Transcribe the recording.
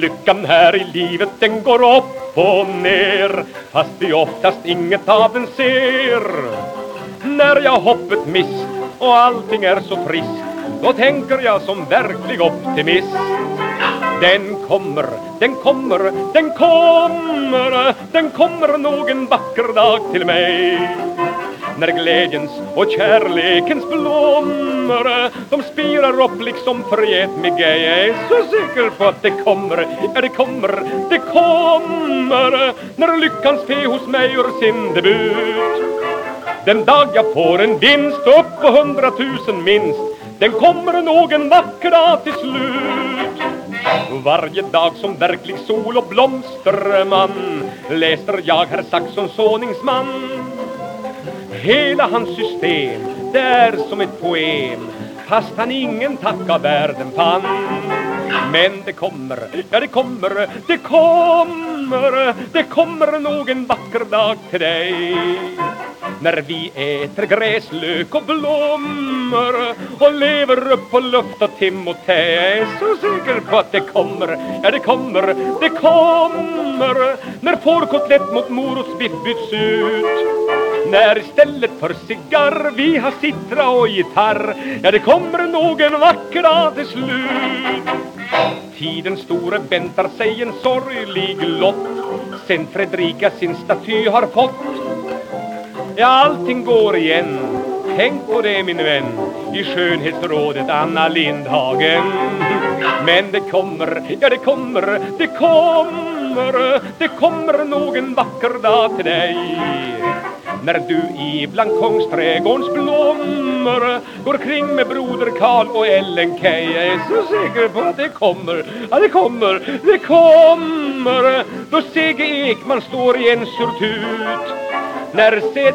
Lyckan här i livet den går upp och ner Fast vi oftast inget av den ser. När jag hoppet mist och allting är så friskt Då tänker jag som verklig optimist. Den kommer, den kommer, den kommer Den kommer nog en vacker dag till mig när glädjens och kärlekens blommor de spirar upp liksom förgät Jag är så säker på att det kommer, ja det kommer, det kommer när lyckans fe hos mig gör sin debut. Den dag jag får en vinst upp på hundratusen minst den kommer nog en vacker dag till slut. Varje dag som verklig sol och blomsterman läser jag herr Saxons såningsman Hela hans system, det är som ett poem Fast han ingen tack av världen fann. Men det kommer, ja det kommer, det kommer Det kommer nog en vacker dag till dig. När vi äter gräslök och blommor och lever upp på luft och Timotej Jag är så säker på att det kommer, ja det kommer, det kommer. När fårkotlett mot morotsbiff byts ut när istället för cigarr vi har citra och gitarr Ja, det kommer nog en vacker dag till slut. Tiden store väntar sig en sorglig lott Sen Fredrika sin staty har fått. Ja, allting går igen Tänk på det min vän I skönhetsrådet Anna Lindhagen. Men det kommer, ja det kommer, det kommer Det kommer nog en vacker dag till dig när du i Blankongsträdgårdens blommor. Går kring med broder Karl och Ellen Key. Jag är så säker på att det kommer, ja det kommer, det kommer. Då Sigge Ekman står i en surtut. När Z